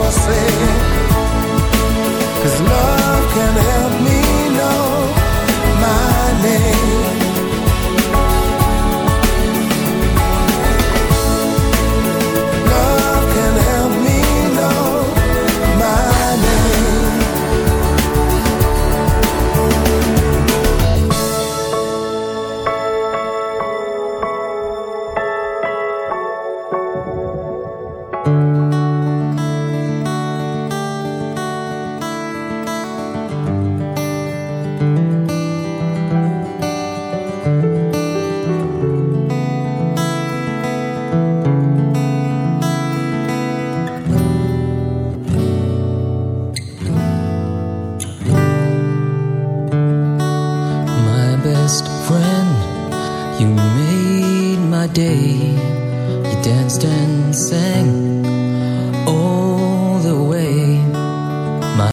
você Cause love best friend. You made my day. You danced and sang.